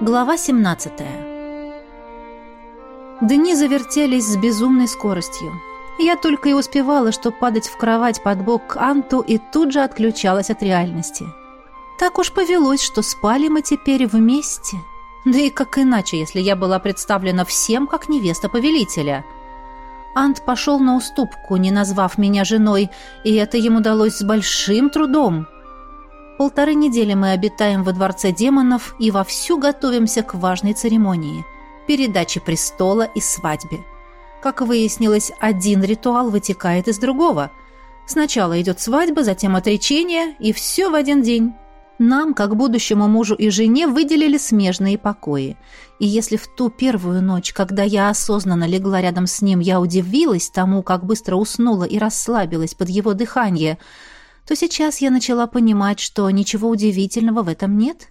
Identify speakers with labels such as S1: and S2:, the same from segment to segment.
S1: Глава 17 Дни завертелись с безумной скоростью. Я только и успевала, что падать в кровать под бок к Анту и тут же отключалась от реальности. Так уж повелось, что спали мы теперь вместе. Да и как иначе, если я была представлена всем как невеста повелителя. Ант пошел на уступку, не назвав меня женой, и это ему удалось с большим трудом. Полторы недели мы обитаем во Дворце демонов и вовсю готовимся к важной церемонии – передаче престола и свадьбе. Как выяснилось, один ритуал вытекает из другого. Сначала идет свадьба, затем отречение, и все в один день. Нам, как будущему мужу и жене, выделили смежные покои. И если в ту первую ночь, когда я осознанно легла рядом с ним, я удивилась тому, как быстро уснула и расслабилась под его дыхание – то сейчас я начала понимать, что ничего удивительного в этом нет.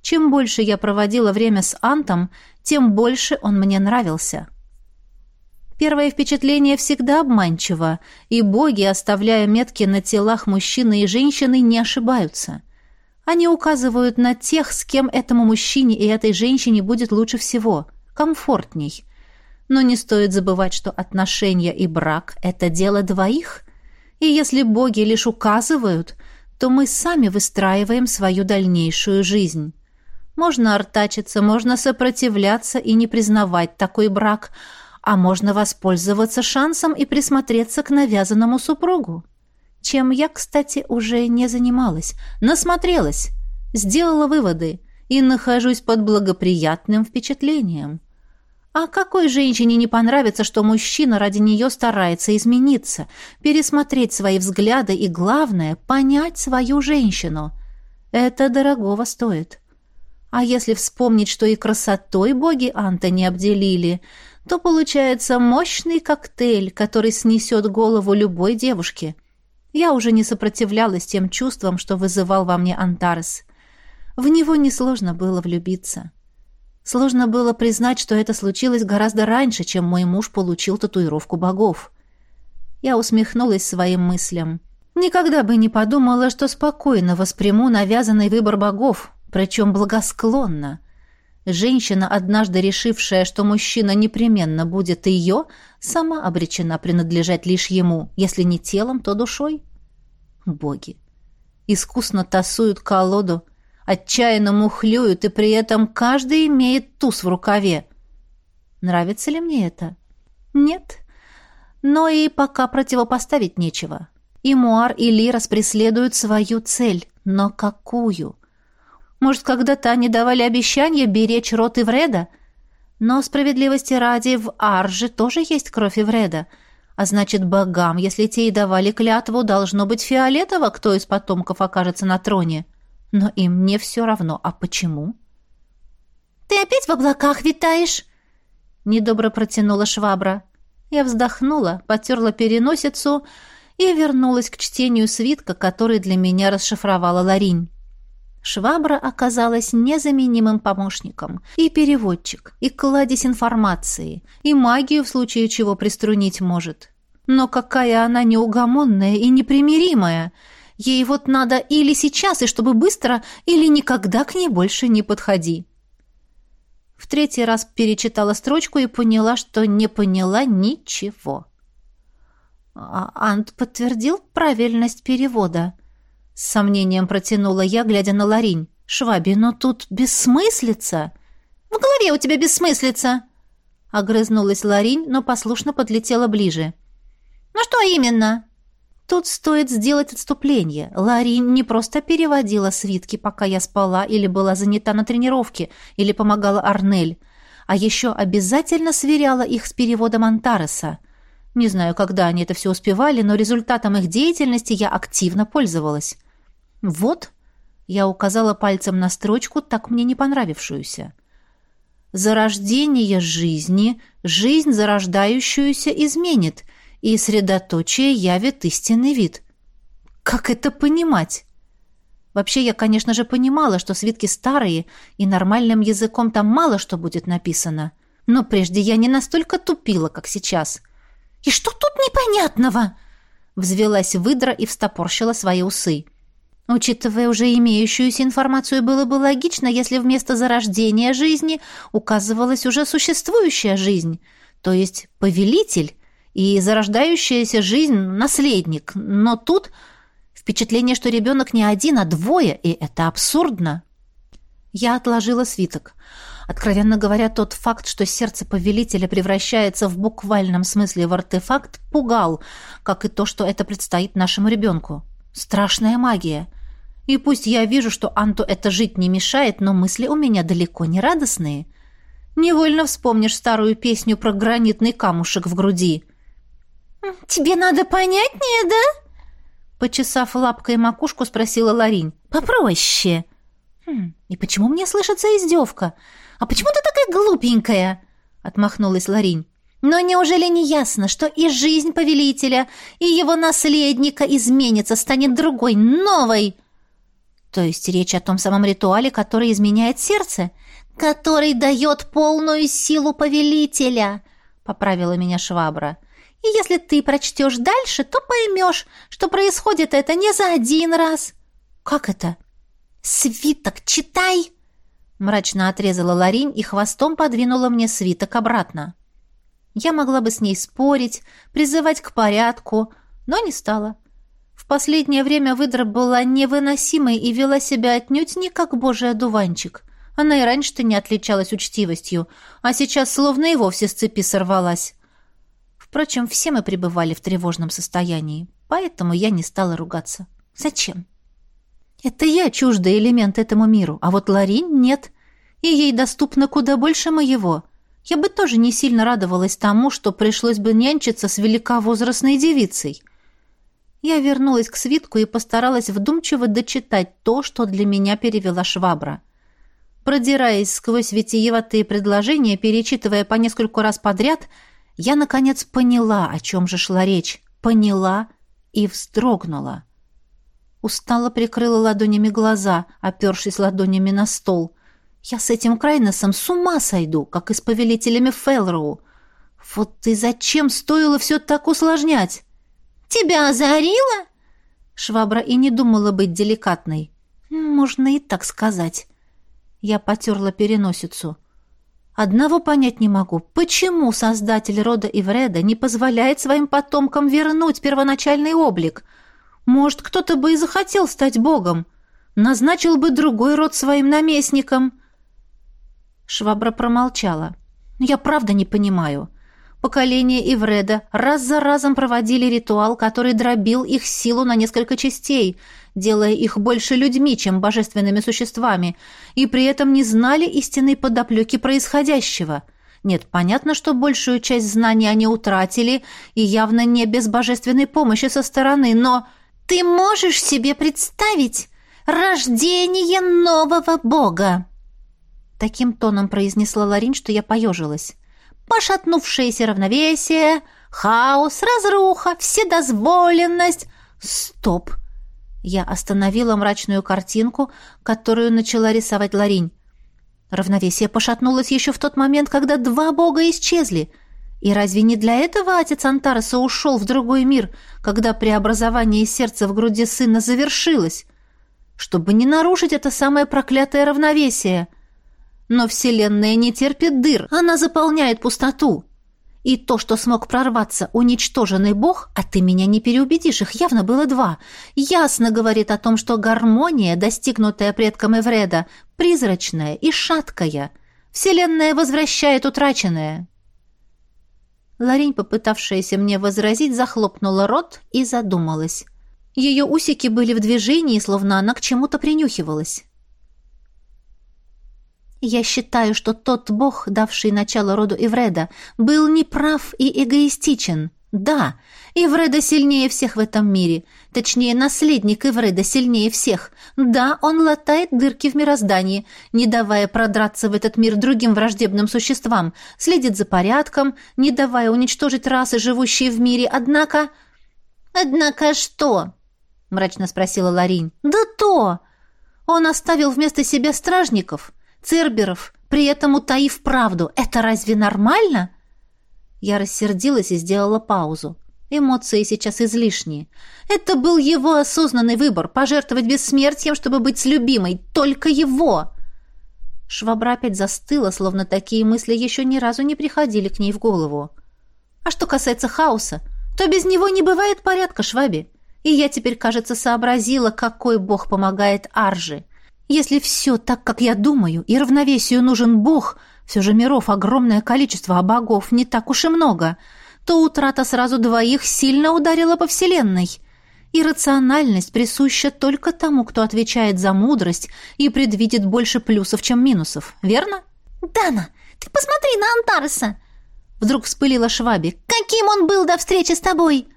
S1: Чем больше я проводила время с Антом, тем больше он мне нравился. Первое впечатление всегда обманчиво, и боги, оставляя метки на телах мужчины и женщины, не ошибаются. Они указывают на тех, с кем этому мужчине и этой женщине будет лучше всего, комфортней. Но не стоит забывать, что отношения и брак – это дело двоих – и если боги лишь указывают, то мы сами выстраиваем свою дальнейшую жизнь. Можно артачиться, можно сопротивляться и не признавать такой брак, а можно воспользоваться шансом и присмотреться к навязанному супругу. Чем я, кстати, уже не занималась, насмотрелась, сделала выводы и нахожусь под благоприятным впечатлением. А какой женщине не понравится, что мужчина ради нее старается измениться, пересмотреть свои взгляды и, главное, понять свою женщину? Это дорогого стоит. А если вспомнить, что и красотой боги Анта не обделили, то получается мощный коктейль, который снесет голову любой девушке. Я уже не сопротивлялась тем чувствам, что вызывал во мне Антарес. В него несложно было влюбиться. Сложно было признать, что это случилось гораздо раньше, чем мой муж получил татуировку богов. Я усмехнулась своим мыслям. Никогда бы не подумала, что спокойно восприму навязанный выбор богов, причем благосклонно. Женщина, однажды решившая, что мужчина непременно будет ее, сама обречена принадлежать лишь ему, если не телом, то душой. Боги. Искусно тасуют колоду, отчаянно мухлюют, и при этом каждый имеет туз в рукаве. Нравится ли мне это? Нет. Но и пока противопоставить нечего. И Муар, и Лирос преследуют свою цель. Но какую? Может, когда-то они давали обещание беречь рот Вреда? Но справедливости ради, в Арже тоже есть кровь Вреда, А значит, богам, если те и давали клятву, должно быть фиолетово, кто из потомков окажется на троне. — но им не все равно, а почему? «Ты опять в облаках витаешь?» Недобро протянула швабра. Я вздохнула, потерла переносицу и вернулась к чтению свитка, который для меня расшифровала Ларинь. Швабра оказалась незаменимым помощником. И переводчик, и кладезь информации, и магию в случае чего приструнить может. Но какая она неугомонная и непримиримая! Ей вот надо или сейчас, и чтобы быстро, или никогда к ней больше не подходи». В третий раз перечитала строчку и поняла, что не поняла ничего. А Ант подтвердил правильность перевода. С сомнением протянула я, глядя на Ларинь. «Шваби, но тут бессмыслица!» «В голове у тебя бессмыслица!» Огрызнулась Ларинь, но послушно подлетела ближе. «Ну что именно?» Тут стоит сделать отступление. Ларри не просто переводила свитки, пока я спала или была занята на тренировке, или помогала Арнель, а еще обязательно сверяла их с переводом Антареса. Не знаю, когда они это все успевали, но результатом их деятельности я активно пользовалась. Вот, я указала пальцем на строчку, так мне не понравившуюся. Зарождение жизни, жизнь зарождающуюся изменит, и средоточие явит истинный вид. Как это понимать? Вообще, я, конечно же, понимала, что свитки старые, и нормальным языком там мало что будет написано. Но прежде я не настолько тупила, как сейчас. «И что тут непонятного?» Взвелась выдра и встопорщила свои усы. Учитывая уже имеющуюся информацию, было бы логично, если вместо зарождения жизни указывалась уже существующая жизнь, то есть повелитель, и зарождающаяся жизнь наследник. Но тут впечатление, что ребенок не один, а двое, и это абсурдно. Я отложила свиток. Откровенно говоря, тот факт, что сердце повелителя превращается в буквальном смысле в артефакт, пугал, как и то, что это предстоит нашему ребенку. Страшная магия. И пусть я вижу, что Анту это жить не мешает, но мысли у меня далеко не радостные. Невольно вспомнишь старую песню про гранитный камушек в груди. «Тебе надо понятнее, да?» Почесав лапкой макушку, спросила Ларинь. «Попроще». Хм, «И почему мне слышится издевка? А почему ты такая глупенькая?» Отмахнулась Ларинь. «Но неужели не ясно, что и жизнь повелителя, и его наследника изменится, станет другой, новой?» «То есть речь о том самом ритуале, который изменяет сердце?» «Который дает полную силу повелителя», — поправила меня Швабра. «Швабра». И если ты прочтешь дальше, то поймешь, что происходит это не за один раз. Как это? Свиток читай! Мрачно отрезала Ларинь и хвостом подвинула мне свиток обратно. Я могла бы с ней спорить, призывать к порядку, но не стала. В последнее время выдра была невыносимой и вела себя отнюдь не как божий одуванчик. Она и раньше-то не отличалась учтивостью, а сейчас словно и вовсе с цепи сорвалась. Впрочем, все мы пребывали в тревожном состоянии, поэтому я не стала ругаться. Зачем? Это я чуждый элемент этому миру, а вот Ларин нет, и ей доступно куда больше моего. Я бы тоже не сильно радовалась тому, что пришлось бы нянчиться с великовозрастной девицей. Я вернулась к свитку и постаралась вдумчиво дочитать то, что для меня перевела швабра. Продираясь сквозь витиеватые предложения, перечитывая по нескольку раз подряд – я, наконец, поняла, о чем же шла речь, поняла и вздрогнула. Устало прикрыла ладонями глаза, опершись ладонями на стол. Я с этим Крайнесом с ума сойду, как и с повелителями Фелроу. Вот ты зачем стоило все так усложнять? Тебя озарило? Швабра и не думала быть деликатной. Можно и так сказать. Я потерла переносицу. Одного понять не могу. Почему создатель рода Ивреда не позволяет своим потомкам вернуть первоначальный облик? Может, кто-то бы и захотел стать богом. Назначил бы другой род своим наместником. Швабра промолчала. «Я правда не понимаю. Поколения Ивреда раз за разом проводили ритуал, который дробил их силу на несколько частей, делая их больше людьми, чем божественными существами, и при этом не знали истинной подоплеки происходящего. Нет, понятно, что большую часть знаний они утратили, и явно не без божественной помощи со стороны, но... «Ты можешь себе представить рождение нового бога?» Таким тоном произнесла Ларин, что я поежилась пошатнувшееся равновесие, хаос, разруха, вседозволенность. Стоп! Я остановила мрачную картинку, которую начала рисовать Ларинь. Равновесие пошатнулось еще в тот момент, когда два бога исчезли. И разве не для этого отец Антареса ушел в другой мир, когда преобразование сердца в груди сына завершилось? Чтобы не нарушить это самое проклятое равновесие — но Вселенная не терпит дыр, она заполняет пустоту. И то, что смог прорваться уничтоженный бог, а ты меня не переубедишь, их явно было два, ясно говорит о том, что гармония, достигнутая предком Эвреда, призрачная и шаткая. Вселенная возвращает утраченное. Ларень, попытавшаяся мне возразить, захлопнула рот и задумалась. Ее усики были в движении, словно она к чему-то принюхивалась. Я считаю, что тот бог, давший начало роду Эвреда, был неправ и эгоистичен. Да, Эвреда сильнее всех в этом мире. Точнее, наследник Эвреда сильнее всех. Да, он латает дырки в мироздании, не давая продраться в этот мир другим враждебным существам, следит за порядком, не давая уничтожить расы, живущие в мире. Однако... «Однако что?» — мрачно спросила Ларинь. «Да то! Он оставил вместо себя стражников». Церберов, при этом утаив правду. Это разве нормально?» Я рассердилась и сделала паузу. Эмоции сейчас излишние. Это был его осознанный выбор — пожертвовать бессмертием, чтобы быть с любимой. Только его! Швабра опять застыла, словно такие мысли еще ни разу не приходили к ней в голову. А что касается хаоса, то без него не бывает порядка, Шваби. И я теперь, кажется, сообразила, какой бог помогает Аржи. Если все так, как я думаю, и равновесию нужен Бог, все же миров огромное количество, а богов не так уж и много, то утрата сразу двоих сильно ударила по Вселенной. Иррациональность присуща только тому, кто отвечает за мудрость и предвидит больше плюсов, чем минусов, верно?
S2: «Дана, ты посмотри на Антареса!»
S1: Вдруг вспылила Шваби.
S2: «Каким он был до встречи с тобой?»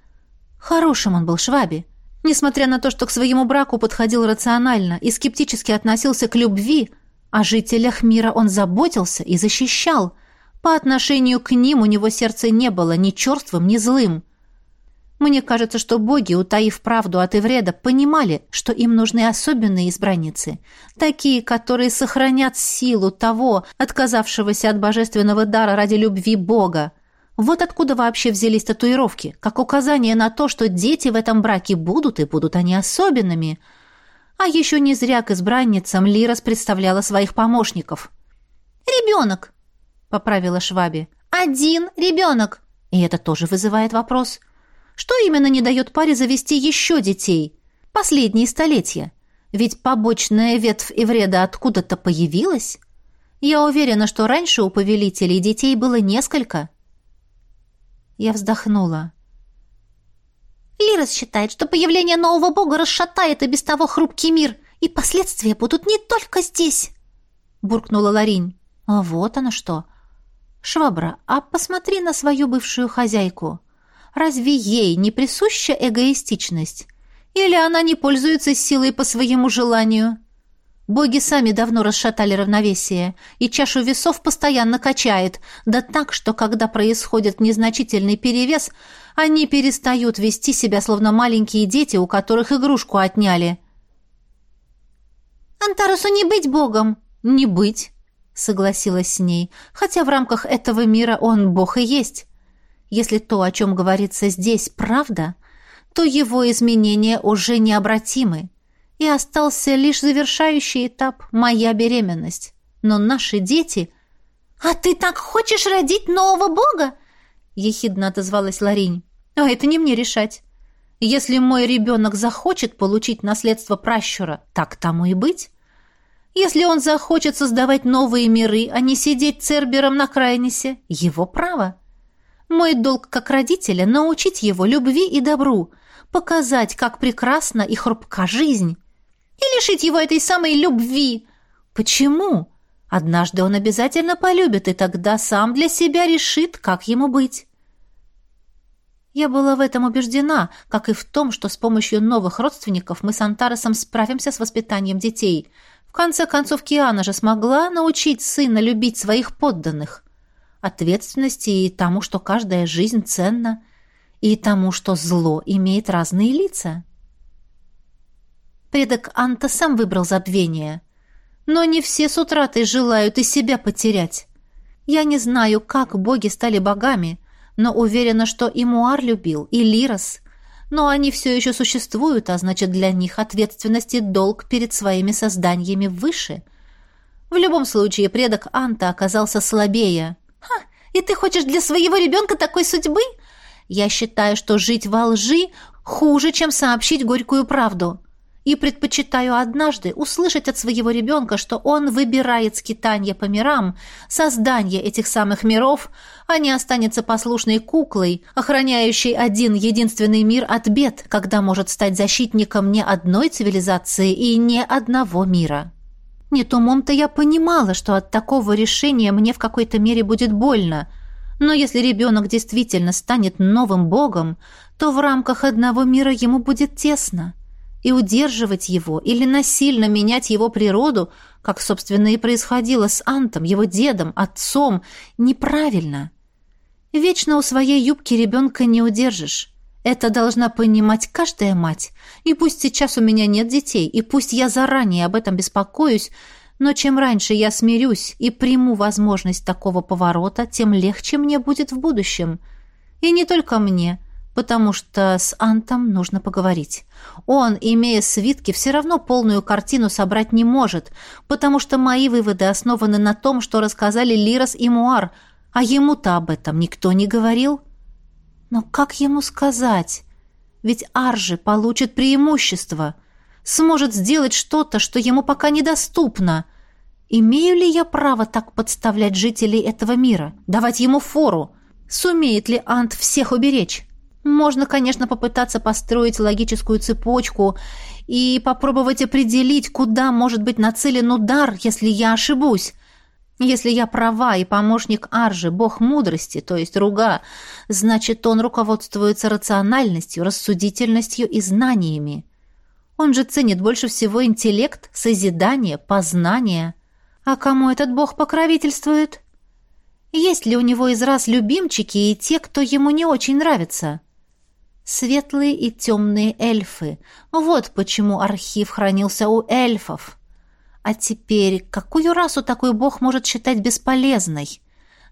S1: «Хорошим он был, Шваби. Несмотря на то, что к своему браку подходил рационально и скептически относился к любви, о жителях мира он заботился и защищал. По отношению к ним у него сердце не было ни черствым, ни злым. Мне кажется, что боги, утаив правду от Ивреда, понимали, что им нужны особенные избранницы, такие, которые сохранят силу того, отказавшегося от божественного дара ради любви Бога, вот откуда вообще взялись татуировки, как указание на то, что дети в этом браке будут и будут они особенными. А еще не зря к избранницам Лирас представляла своих помощников.
S2: «Ребенок!»
S1: — поправила Шваби.
S2: «Один ребенок!»
S1: И это тоже вызывает вопрос. Что именно не дает паре завести еще детей? Последние столетия. Ведь побочная ветвь и вреда откуда-то появилась. Я уверена, что раньше у повелителей детей было несколько — я вздохнула.
S2: Лира считает, что появление нового бога расшатает и без того хрупкий мир, и последствия будут не только здесь, буркнула Ларинь.
S1: А вот оно что. Швабра, а посмотри на свою бывшую хозяйку. Разве ей не присуща эгоистичность? Или она не пользуется силой по своему желанию? Боги сами давно расшатали равновесие, и чашу весов постоянно качает, да так, что когда происходит незначительный перевес, они перестают вести себя, словно маленькие дети, у которых игрушку отняли.
S2: «Антарусу не быть богом!»
S1: «Не быть!» — согласилась с ней, хотя в рамках этого мира он бог и есть. Если то, о чем говорится здесь, правда, то его изменения уже необратимы и остался лишь завершающий этап «Моя беременность». Но наши дети...
S2: «А ты так хочешь родить нового бога?»
S1: — ехидно отозвалась Ларинь. «А это не мне решать. Если мой ребенок захочет получить наследство пращура, так тому и быть. Если он захочет создавать новые миры, а не сидеть цербером на крайнисе, его право. Мой долг как родителя — научить его любви и добру, показать, как прекрасна и хрупка жизнь» и лишить его этой самой любви. Почему? Однажды он обязательно полюбит, и тогда сам для себя решит, как ему быть. Я была в этом убеждена, как и в том, что с помощью новых родственников мы с Антаросом справимся с воспитанием детей. В конце концов, Киана же смогла научить сына любить своих подданных. Ответственности и тому, что каждая жизнь ценна, и тому, что зло имеет разные лица. Предок Анта сам выбрал забвение. Но не все с утратой желают и себя потерять. Я не знаю, как боги стали богами, но уверена, что и Муар любил, и Лирос. Но они все еще существуют, а значит, для них ответственность и долг перед своими созданиями выше. В любом случае, предок Анта оказался слабее.
S2: «Ха! И ты хочешь для своего ребенка такой судьбы?»
S1: Я считаю, что жить во лжи хуже, чем сообщить горькую правду и предпочитаю однажды услышать от своего ребенка, что он выбирает скитание по мирам, создание этих самых миров, а не останется послушной куклой, охраняющей один единственный мир от бед, когда может стать защитником не одной цивилизации и не одного мира. Нет, умом-то я понимала, что от такого решения мне в какой-то мере будет больно, но если ребенок действительно станет новым богом, то в рамках одного мира ему будет тесно и удерживать его или насильно менять его природу, как, собственно, и происходило с Антом, его дедом, отцом, неправильно. Вечно у своей юбки ребенка не удержишь. Это должна понимать каждая мать. И пусть сейчас у меня нет детей, и пусть я заранее об этом беспокоюсь, но чем раньше я смирюсь и приму возможность такого поворота, тем легче мне будет в будущем. И не только мне – потому что с Антом нужно поговорить. Он, имея свитки, все равно полную картину собрать не может, потому что мои выводы основаны на том, что рассказали Лирос и Муар, а ему-то об этом никто не говорил. Но как ему сказать? Ведь Аржи получит преимущество, сможет сделать что-то, что ему пока недоступно. Имею ли я право так подставлять жителей этого мира, давать ему фору? Сумеет ли Ант всех уберечь?» Можно, конечно, попытаться построить логическую цепочку и попробовать определить, куда может быть нацелен удар, если я ошибусь. Если я права и помощник Аржи, бог мудрости, то есть руга, значит, он руководствуется рациональностью, рассудительностью и знаниями. Он же ценит больше всего интеллект, созидание, познание. А кому этот бог покровительствует? Есть ли у него из раз любимчики и те, кто ему не очень нравится?» светлые и темные эльфы. Вот почему архив хранился у эльфов. А теперь, какую расу такой бог может считать бесполезной?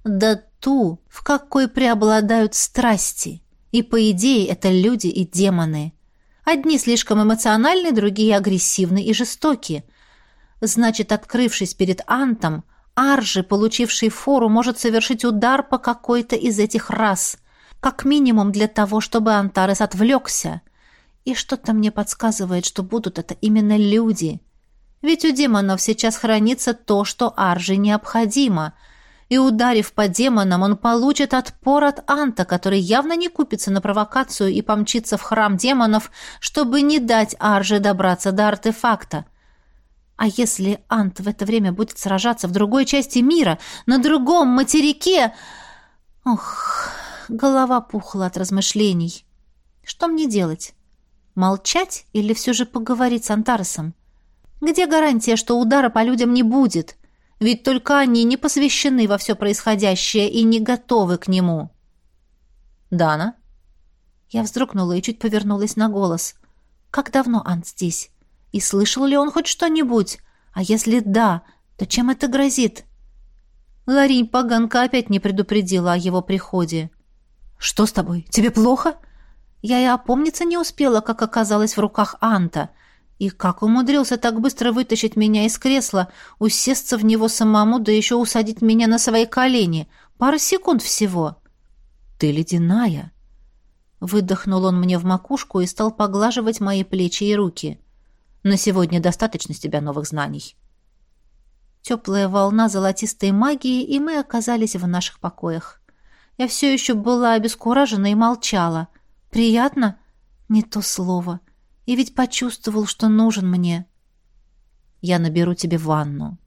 S1: Да ту, в какой преобладают страсти. И по идее это люди и демоны. Одни слишком эмоциональны, другие агрессивны и жестоки. Значит, открывшись перед Антом, Аржи, получивший фору, может совершить удар по какой-то из этих рас – как минимум для того, чтобы Антарес отвлекся. И что-то мне подсказывает, что будут это именно люди. Ведь у демонов сейчас хранится то, что Арже необходимо. И ударив по демонам, он получит отпор от Анта, который явно не купится на провокацию и помчится в храм демонов, чтобы не дать Арже добраться до артефакта. А если Ант в это время будет сражаться в другой части мира, на другом материке... Ох, Голова пухла от размышлений. Что мне делать? Молчать или все же поговорить с Антарсом? Где гарантия, что удара по людям не будет? Ведь только они не посвящены во все происходящее и не готовы к нему. «Дана?» Я вздрогнула и чуть повернулась на голос. «Как давно Ант здесь? И слышал ли он хоть что-нибудь? А если да, то чем это грозит?» Ларень поганка опять не предупредила о его приходе. «Что с тобой? Тебе плохо?» Я и опомниться не успела, как оказалась в руках Анта. И как умудрился так быстро вытащить меня из кресла, усесться в него самому, да еще усадить меня на свои колени. пару секунд всего. «Ты ледяная!» Выдохнул он мне в макушку и стал поглаживать мои плечи и руки. «На сегодня достаточно с тебя новых знаний». Теплая волна золотистой магии, и мы оказались в наших покоях. Я все еще была обескуражена и молчала. Приятно? Не то слово. И ведь почувствовал, что нужен мне. Я наберу тебе ванну.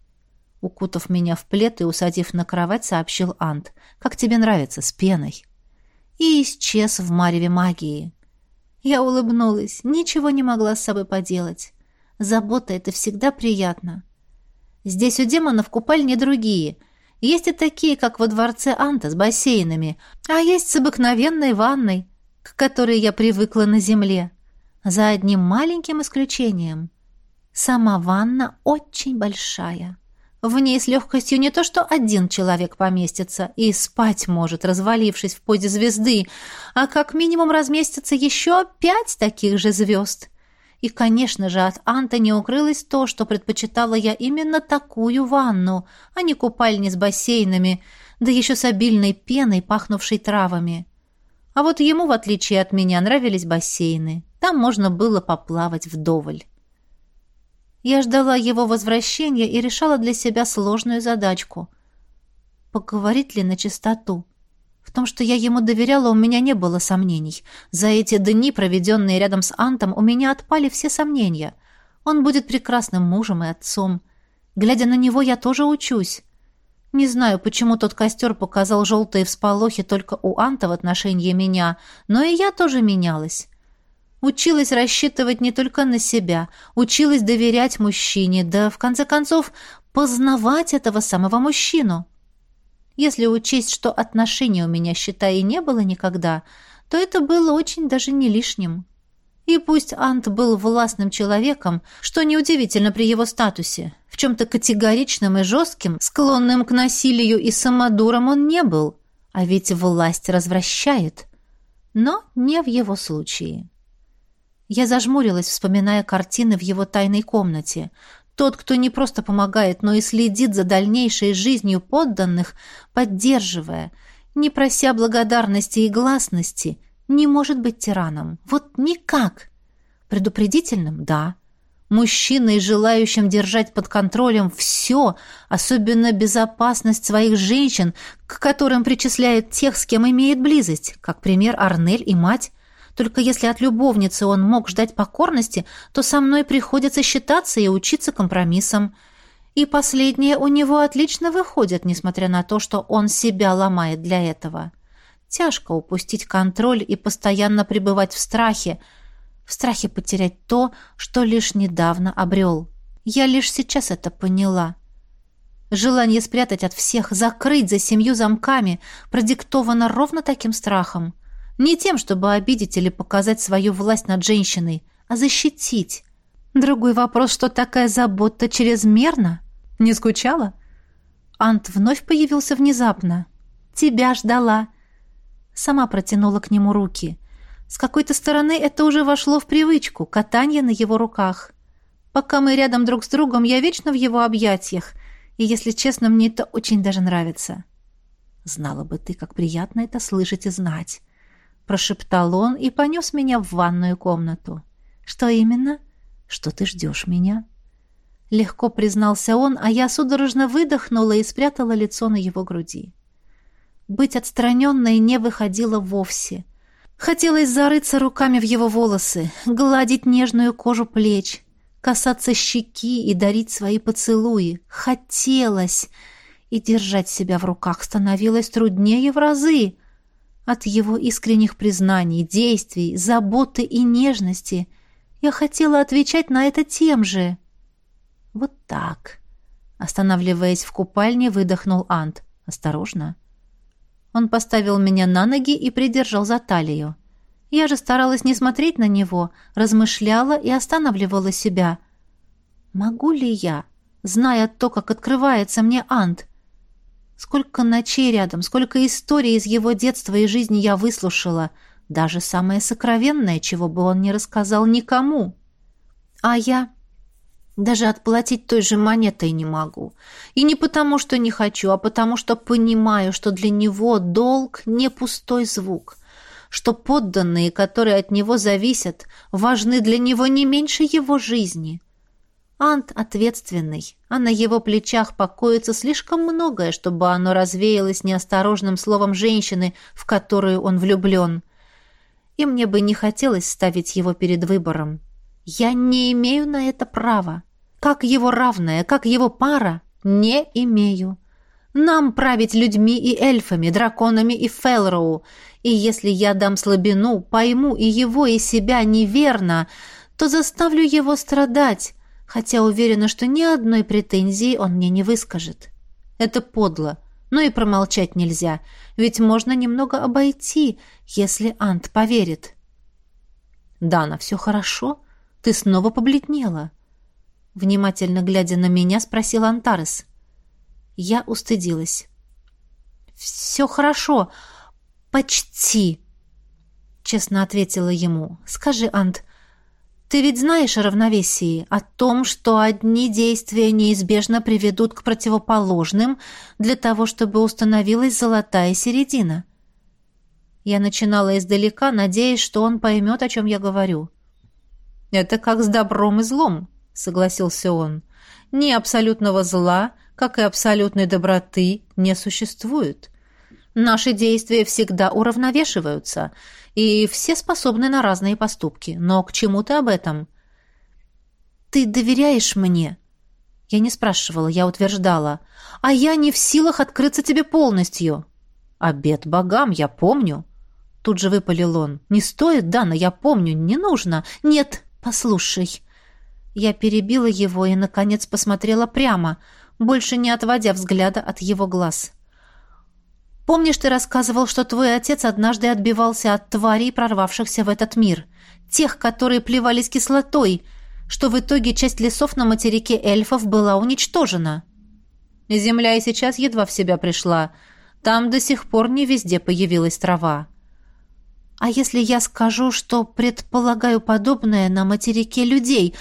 S1: Укутав меня в плед и усадив на кровать, сообщил Ант. Как тебе нравится, с пеной. И исчез в мареве магии. Я улыбнулась, ничего не могла с собой поделать. Забота — это всегда приятно. Здесь у демонов купальни другие — есть и такие, как во дворце Анта с бассейнами, а есть с обыкновенной ванной, к которой я привыкла на земле. За одним маленьким исключением. Сама ванна очень большая. В ней с легкостью не то что один человек поместится и спать может, развалившись в позе звезды, а как минимум разместится еще пять таких же звезд — и, конечно же, от Анта не укрылось то, что предпочитала я именно такую ванну, а не купальни с бассейнами, да еще с обильной пеной, пахнувшей травами. А вот ему, в отличие от меня, нравились бассейны. Там можно было поплавать вдоволь. Я ждала его возвращения и решала для себя сложную задачку. Поговорить ли на чистоту? В том, что я ему доверяла, у меня не было сомнений. За эти дни, проведенные рядом с Антом, у меня отпали все сомнения. Он будет прекрасным мужем и отцом. Глядя на него, я тоже учусь. Не знаю, почему тот костер показал желтые всполохи только у Анта в отношении меня, но и я тоже менялась. Училась рассчитывать не только на себя, училась доверять мужчине, да, в конце концов, познавать этого самого мужчину. Если учесть, что отношений у меня, считай, и не было никогда, то это было очень даже не лишним. И пусть Ант был властным человеком, что неудивительно при его статусе, в чем-то категоричным и жестким, склонным к насилию и самодуром он не был, а ведь власть развращает. Но не в его случае. Я зажмурилась, вспоминая картины в его тайной комнате, тот, кто не просто помогает, но и следит за дальнейшей жизнью подданных, поддерживая, не прося благодарности и гласности, не может быть тираном. Вот никак. Предупредительным – да. Мужчиной, желающим держать под контролем все, особенно безопасность своих женщин, к которым причисляет тех, с кем имеет близость, как пример Арнель и мать, только если от любовницы он мог ждать покорности, то со мной приходится считаться и учиться компромиссам. И последнее у него отлично выходит, несмотря на то, что он себя ломает для этого. Тяжко упустить контроль и постоянно пребывать в страхе, в страхе потерять то, что лишь недавно обрел. Я лишь сейчас это поняла. Желание спрятать от всех, закрыть за семью замками продиктовано ровно таким страхом — не тем, чтобы обидеть или показать свою власть над женщиной, а защитить. Другой вопрос, что такая забота чрезмерна. Не скучала? Ант вновь появился внезапно. «Тебя ждала!» Сама протянула к нему руки. С какой-то стороны это уже вошло в привычку, катание на его руках. Пока мы рядом друг с другом, я вечно в его объятиях, и, если честно, мне это очень даже нравится. Знала бы ты, как приятно это слышать и знать. Прошептал он и понес меня в ванную комнату. «Что именно?» «Что ты ждешь меня?» Легко признался он, а я судорожно выдохнула и спрятала лицо на его груди. Быть отстраненной не выходило вовсе. Хотелось зарыться руками в его волосы, гладить нежную кожу плеч, касаться щеки и дарить свои поцелуи. Хотелось! И держать себя в руках становилось труднее в разы — от его искренних признаний, действий, заботы и нежности я хотела отвечать на это тем же. Вот так. Останавливаясь в купальне, выдохнул Ант. Осторожно. Он поставил меня на ноги и придержал за талию. Я же старалась не смотреть на него, размышляла и останавливала себя. Могу ли я, зная то, как открывается мне Ант, Сколько ночей рядом, сколько историй из его детства и жизни я выслушала, даже самое сокровенное, чего бы он не рассказал никому. А я даже отплатить той же монетой не могу. И не потому, что не хочу, а потому, что понимаю, что для него долг не пустой звук, что подданные, которые от него зависят, важны для него не меньше его жизни. Ант ответственный, а на его плечах покоится слишком многое, чтобы оно развеялось неосторожным словом женщины, в которую он влюблен. И мне бы не хотелось ставить его перед выбором. Я не имею на это права. Как его равная, как его пара, не имею. Нам править людьми и эльфами, драконами и Фелроу. И если я дам слабину, пойму и его, и себя неверно, то заставлю его страдать, хотя уверена, что ни одной претензии он мне не выскажет. Это подло, но и промолчать нельзя, ведь можно немного обойти, если Ант поверит. «Дана, все хорошо? Ты снова побледнела?» Внимательно глядя на меня, спросил Антарес. Я устыдилась. «Все хорошо. Почти!» Честно ответила ему. «Скажи, Ант, ты ведь знаешь о равновесии, о том, что одни действия неизбежно приведут к противоположным для того, чтобы установилась золотая середина. Я начинала издалека, надеясь, что он поймет, о чем я говорю. «Это как с добром и злом», — согласился он. «Ни абсолютного зла, как и абсолютной доброты, не существует. Наши действия всегда уравновешиваются — и все способны на разные поступки, но к чему ты об этом. Ты доверяешь мне? Я не спрашивала, я утверждала. А я не в силах открыться тебе полностью. Обед богам, я помню. Тут же выпалил он. Не стоит, Дана, я помню, не нужно. Нет, послушай. Я перебила его и, наконец, посмотрела прямо, больше не отводя взгляда от его глаз. — Помнишь, ты рассказывал, что твой отец однажды отбивался от тварей, прорвавшихся в этот мир? Тех, которые плевались кислотой, что в итоге часть лесов на материке эльфов была уничтожена. Земля и сейчас едва в себя пришла. Там до сих пор не везде появилась трава. А если я скажу, что предполагаю подобное на материке людей,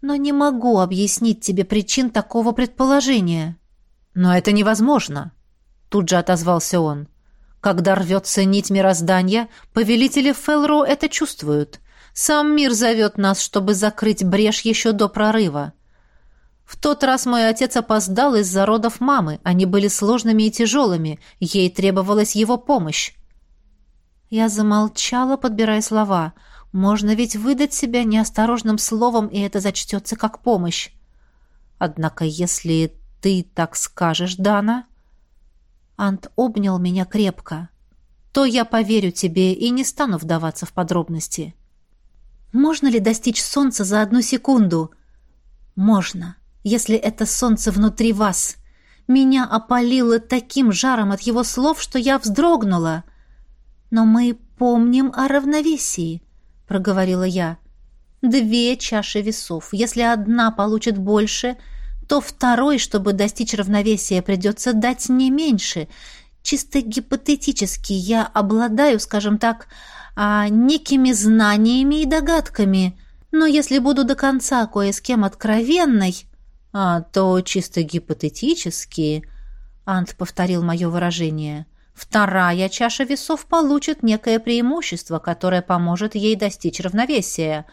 S1: но не могу объяснить тебе причин такого предположения? Но это невозможно тут же отозвался он. Когда рвется нить мироздания, повелители Фелроу это чувствуют. Сам мир зовет нас, чтобы закрыть брешь еще до прорыва. В тот раз мой отец опоздал из-за родов мамы. Они были сложными и тяжелыми. Ей требовалась его помощь. Я замолчала, подбирая слова. Можно ведь выдать себя неосторожным словом, и это зачтется как помощь. Однако, если ты так скажешь, Дана... Ант обнял меня крепко. То я поверю тебе и не стану вдаваться в подробности. Можно ли достичь солнца за одну секунду? Можно, если это солнце внутри вас. Меня опалило таким жаром от его слов, что я вздрогнула. Но мы помним о равновесии, проговорила я. Две чаши весов. Если одна получит больше — то второй, чтобы достичь равновесия, придется дать не меньше. Чисто гипотетически я обладаю, скажем так, а, некими знаниями и догадками, но если буду до конца кое с кем откровенной, а, то чисто гипотетически, Ант повторил мое выражение, вторая чаша весов получит некое преимущество, которое поможет ей достичь равновесия.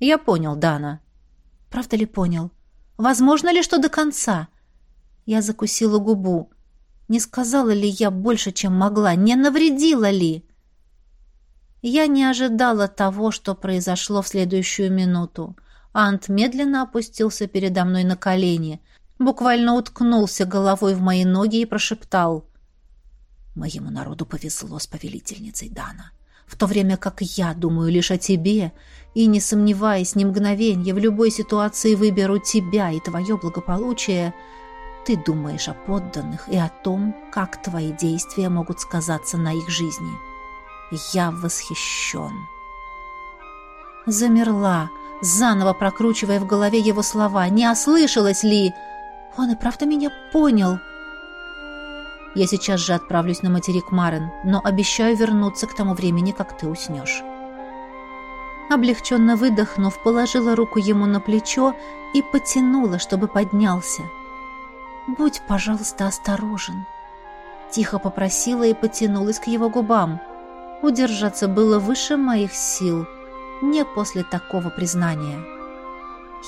S1: Я понял, Дана. Правда ли понял? Возможно ли, что до конца?» Я закусила губу. Не сказала ли я больше, чем могла? Не навредила ли? Я не ожидала того, что произошло в следующую минуту. Ант медленно опустился передо мной на колени, буквально уткнулся головой в мои ноги и прошептал. «Моему народу повезло с повелительницей Дана, в то время как я думаю лишь о тебе и не сомневаясь ни мгновенья, в любой ситуации выберу тебя и твое благополучие. Ты думаешь о подданных и о том, как твои действия могут сказаться на их жизни. Я восхищен. Замерла, заново прокручивая в голове его слова. Не ослышалась ли? Он и правда меня понял. Я сейчас же отправлюсь на материк Марен, но обещаю вернуться к тому времени, как ты уснешь облегченно выдохнув, положила руку ему на плечо и потянула, чтобы поднялся. «Будь, пожалуйста, осторожен», — тихо попросила и потянулась к его губам. Удержаться было выше моих сил, не после такого признания.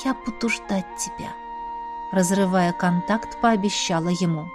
S1: «Я буду ждать тебя», — разрывая контакт, пообещала ему.